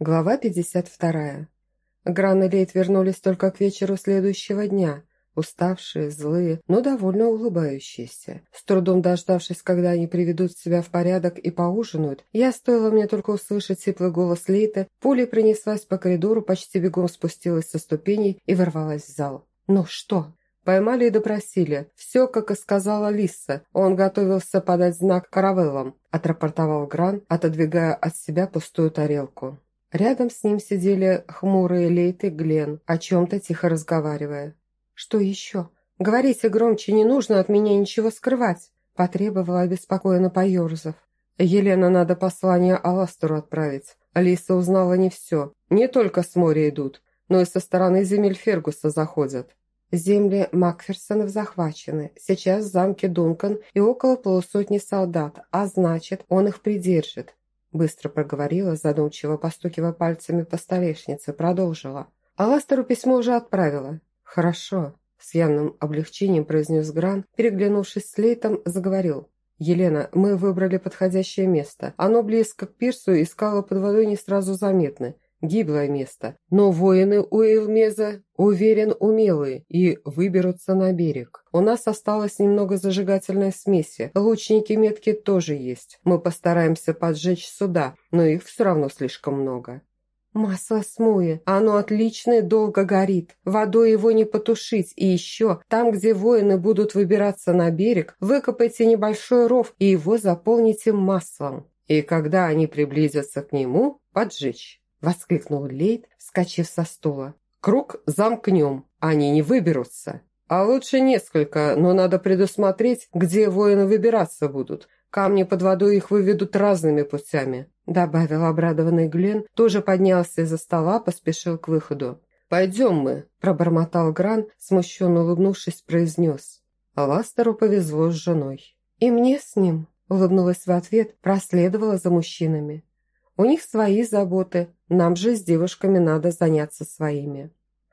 Глава 52. Гран и Лейт вернулись только к вечеру следующего дня, уставшие, злые, но довольно улыбающиеся. С трудом дождавшись, когда они приведут себя в порядок и поужинают, я, стоило мне только услышать теплый голос Лейта, пулей принеслась по коридору, почти бегом спустилась со ступеней и ворвалась в зал. «Ну что?» Поймали и допросили. Все, как и сказала Лиса. Он готовился подать знак каравеллам, отрапортовал Гран, отодвигая от себя пустую тарелку. Рядом с ним сидели хмурые Лейт и Глен, о чем-то тихо разговаривая. «Что еще? Говорите громче, не нужно от меня ничего скрывать», потребовала обеспокоенно поерзав. «Елена, надо послание Аластеру отправить. Алиса узнала не все. Не только с моря идут, но и со стороны земель Фергуса заходят. Земли Макферсонов захвачены. Сейчас в замке Дункан и около полусотни солдат, а значит, он их придержит. Быстро проговорила, задумчиво постукивая пальцами по столешнице, продолжила. «Аластеру письмо уже отправила». «Хорошо», – с явным облегчением произнес Гран, переглянувшись с Лейтом, заговорил. «Елена, мы выбрали подходящее место. Оно близко к пирсу и скалы под водой не сразу заметны. Гиблое место. Но воины у Элмеза, уверен, умелые и выберутся на берег. У нас осталось немного зажигательной смеси. Лучники метки тоже есть. Мы постараемся поджечь суда, но их все равно слишком много. «Масло смуя. Оно отличное, долго горит. Водой его не потушить. И еще, там, где воины будут выбираться на берег, выкопайте небольшой ров и его заполните маслом. И когда они приблизятся к нему, поджечь». – воскликнул Лейт, вскочив со стула. «Круг замкнем, они не выберутся. А лучше несколько, но надо предусмотреть, где воины выбираться будут. Камни под водой их выведут разными путями», – добавил обрадованный Глен, тоже поднялся из-за стола, поспешил к выходу. «Пойдем мы», – пробормотал Гран, смущенно улыбнувшись, произнес. Аластеру повезло с женой. «И мне с ним», – улыбнулась в ответ, проследовала за мужчинами. У них свои заботы, нам же с девушками надо заняться своими.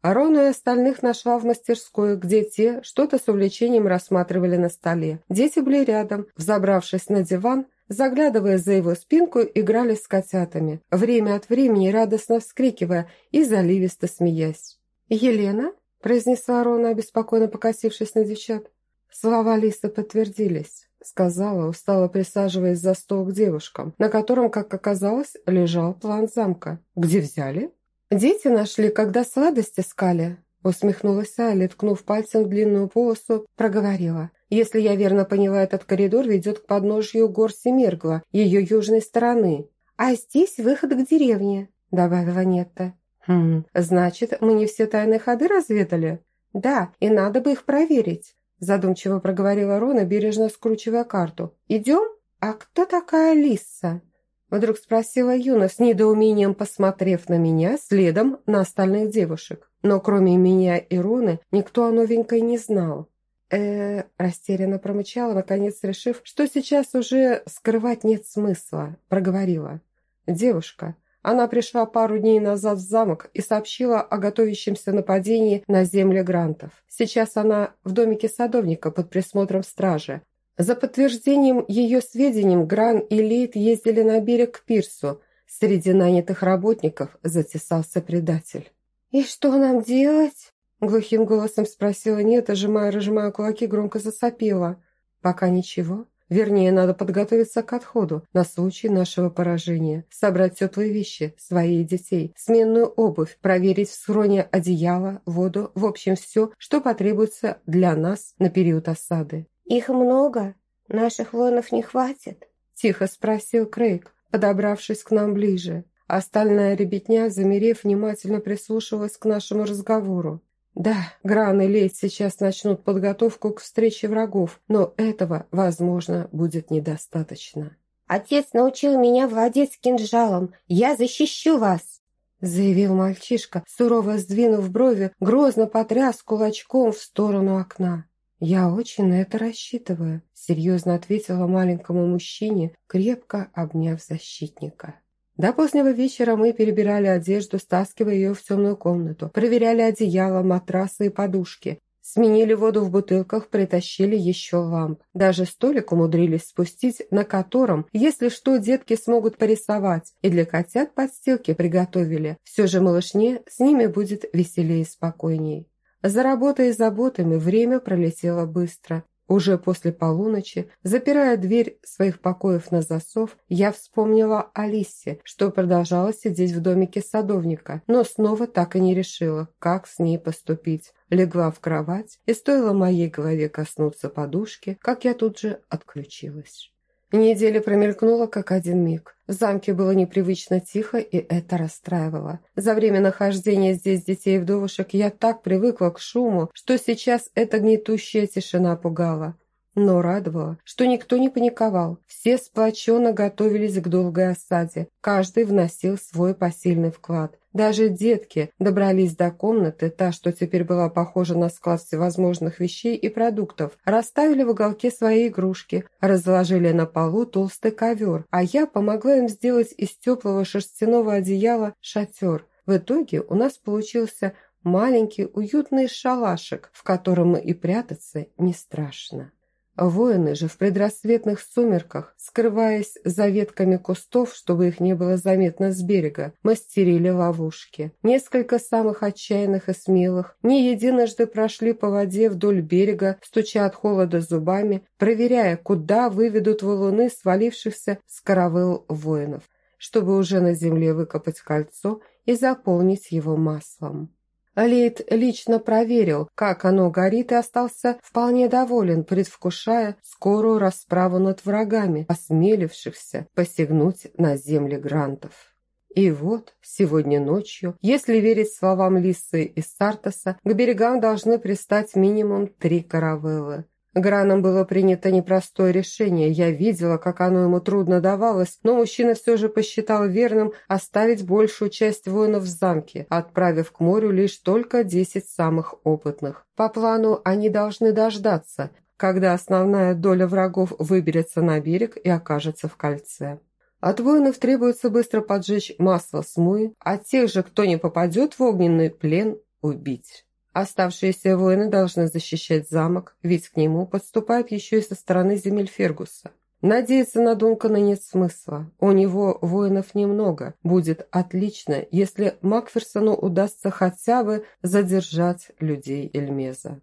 Арону и остальных нашла в мастерской, где те что-то с увлечением рассматривали на столе. Дети были рядом, взобравшись на диван, заглядывая за его спинку, играли с котятами, время от времени радостно вскрикивая и заливисто смеясь. «Елена?» – произнесла Арона, обеспокоенно покосившись на девчат. Слова Лисы подтвердились сказала, устало присаживаясь за стол к девушкам, на котором, как оказалось, лежал план замка. «Где взяли?» «Дети нашли, когда сладости искали», усмехнулась Айли, ткнув пальцем в длинную полосу, проговорила. «Если я верно поняла, этот коридор ведет к подножью гор Семергла, ее южной стороны. А здесь выход к деревне», добавила Нетта. «Хм, значит, мы не все тайные ходы разведали?» «Да, и надо бы их проверить. Задумчиво проговорила Рона, бережно скручивая карту. «Идем? А кто такая Лиса?» Вдруг спросила Юна, с недоумением посмотрев на меня, следом на остальных девушек. Но кроме меня и Роны, никто о новенькой не знал. э растерянно промычала, наконец решив, что сейчас уже скрывать нет смысла, проговорила. «Девушка, она пришла пару дней назад в замок и сообщила о готовящемся нападении на земли Грантов. Сейчас она в домике садовника под присмотром стражи. За подтверждением ее сведений Гран и Лейт ездили на берег к пирсу. Среди нанятых работников затесался предатель. «И что нам делать?» Глухим голосом спросила Нета, сжимая, разжимая кулаки, громко засопела. «Пока ничего. Вернее, надо подготовиться к отходу на случай нашего поражения, собрать теплые вещи, свои и детей, сменную обувь, проверить в схроне одеяло, воду, в общем, все, что потребуется для нас на период осады. «Их много? Наших воинов не хватит?» – тихо спросил Крейг, подобравшись к нам ближе. Остальная ребятня, замерев, внимательно прислушивалась к нашему разговору. Да, Гран и Лейт сейчас начнут подготовку к встрече врагов, но этого, возможно, будет недостаточно. «Отец научил меня владеть кинжалом. Я защищу вас!» заявил мальчишка, сурово сдвинув брови, грозно потряс кулачком в сторону окна. «Я очень на это рассчитываю», – серьезно ответила маленькому мужчине, крепко обняв защитника. До позднего вечера мы перебирали одежду, стаскивая ее в темную комнату, проверяли одеяло, матрасы и подушки. Сменили воду в бутылках, притащили еще ламп. Даже столик умудрились спустить, на котором, если что, детки смогут порисовать. И для котят подстилки приготовили. Все же малышне с ними будет веселее и спокойней. За работой и заботами время пролетело быстро. Уже после полуночи, запирая дверь своих покоев на засов, я вспомнила Алисе, что продолжала сидеть в домике садовника, но снова так и не решила, как с ней поступить. Легла в кровать, и стоило моей голове коснуться подушки, как я тут же отключилась. Неделя промелькнула, как один миг. В замке было непривычно тихо, и это расстраивало. За время нахождения здесь детей и вдовушек я так привыкла к шуму, что сейчас эта гнетущая тишина пугала. Но радовало, что никто не паниковал. Все сплоченно готовились к долгой осаде. Каждый вносил свой посильный вклад. Даже детки добрались до комнаты, та, что теперь была похожа на склад всевозможных вещей и продуктов, расставили в уголке свои игрушки, разложили на полу толстый ковер, а я помогла им сделать из теплого шерстяного одеяла шатер. В итоге у нас получился маленький уютный шалашик, в котором и прятаться не страшно. Воины же в предрассветных сумерках, скрываясь за ветками кустов, чтобы их не было заметно с берега, мастерили ловушки. Несколько самых отчаянных и смелых не единожды прошли по воде вдоль берега, стуча от холода зубами, проверяя, куда выведут валуны свалившихся с каравыл воинов, чтобы уже на земле выкопать кольцо и заполнить его маслом. Лейд лично проверил, как оно горит, и остался вполне доволен, предвкушая скорую расправу над врагами, осмелившихся посягнуть на земли грантов. И вот, сегодня ночью, если верить словам Лисы и Сартаса, к берегам должны пристать минимум три каравеллы. Граном было принято непростое решение. Я видела, как оно ему трудно давалось, но мужчина все же посчитал верным оставить большую часть воинов в замке, отправив к морю лишь только десять самых опытных. По плану они должны дождаться, когда основная доля врагов выберется на берег и окажется в кольце. От воинов требуется быстро поджечь масло смуи, а тех же, кто не попадет в огненный плен, убить. Оставшиеся воины должны защищать замок, ведь к нему подступают еще и со стороны земель Фергуса. Надеяться на Дункана нет смысла. У него воинов немного. Будет отлично, если Макферсону удастся хотя бы задержать людей Эльмеза.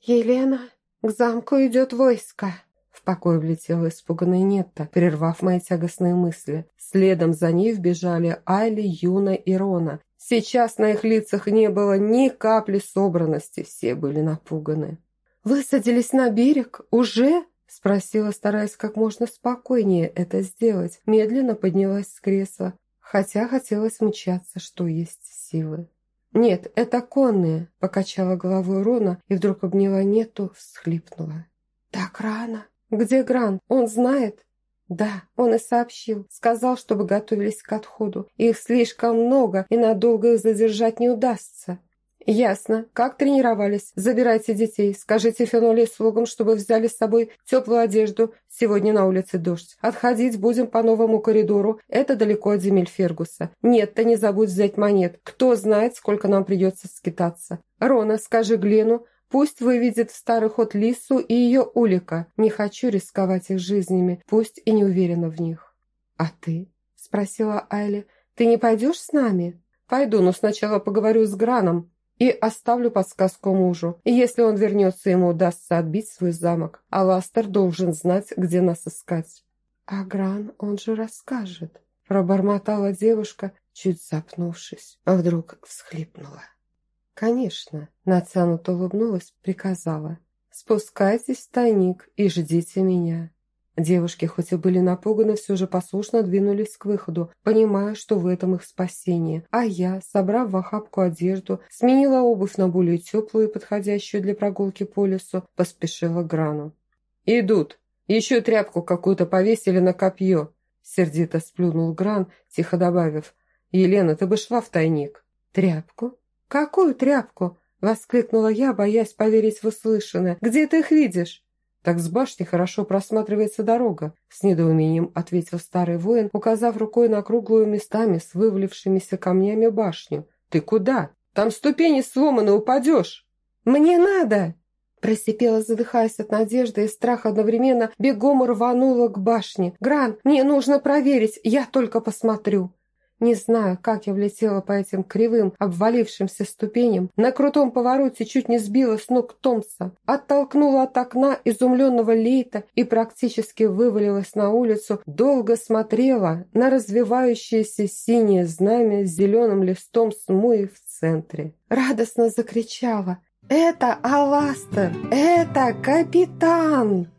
«Елена, к замку идет войско!» В покой влетела испуганная Нетта, прервав мои тягостные мысли. Следом за ней вбежали Айли, Юна и Рона, Сейчас на их лицах не было ни капли собранности, все были напуганы. «Высадились на берег? Уже?» – спросила, стараясь как можно спокойнее это сделать. Медленно поднялась с кресла, хотя хотелось мчаться, что есть силы. «Нет, это конные», – покачала головой Рона и вдруг обняла Нету, всхлипнула. «Так рано. Где Гран? Он знает?» Да, он и сообщил. Сказал, чтобы готовились к отходу. Их слишком много, и надолго их задержать не удастся. «Ясно. Как тренировались? Забирайте детей. Скажите Феноле и слугам, чтобы взяли с собой теплую одежду. Сегодня на улице дождь. Отходить будем по новому коридору. Это далеко от земель Фергуса. Нет-то не забудь взять монет. Кто знает, сколько нам придется скитаться. Рона, скажи Глену, Пусть выведет в старый ход Лису и ее Улика. Не хочу рисковать их жизнями, пусть и не уверена в них. «А ты?» – спросила Айли. «Ты не пойдешь с нами?» «Пойду, но сначала поговорю с Граном и оставлю подсказку мужу. И если он вернется, ему удастся отбить свой замок. А Ластер должен знать, где нас искать». «А Гран, он же расскажет», – пробормотала девушка, чуть запнувшись, а вдруг всхлипнула. «Конечно», – натянуто улыбнулась, приказала. «Спускайтесь в тайник и ждите меня». Девушки, хоть и были напуганы, все же послушно двинулись к выходу, понимая, что в этом их спасение. А я, собрав в охапку одежду, сменила обувь на более теплую и подходящую для прогулки по лесу, поспешила к Грану. «Идут! Еще тряпку какую-то повесили на копье!» Сердито сплюнул Гран, тихо добавив. «Елена, ты бы шла в тайник!» «Тряпку?» «Какую тряпку?» – воскликнула я, боясь поверить в услышанное. «Где ты их видишь?» «Так с башни хорошо просматривается дорога», – с недоумением ответил старый воин, указав рукой на круглую местами с вывалившимися камнями башню. «Ты куда? Там ступени сломаны, упадешь!» Мне надо!» Просипела, задыхаясь от надежды и страха одновременно, бегом рванула к башне. «Гран, мне нужно проверить, я только посмотрю!» Не знаю, как я влетела по этим кривым, обвалившимся ступеням. На крутом повороте чуть не сбила с ног Томса. Оттолкнула от окна изумленного Лейта и практически вывалилась на улицу. Долго смотрела на развивающееся синее знамя с зеленым листом смуи в центре. Радостно закричала. «Это Аластер! Это капитан!»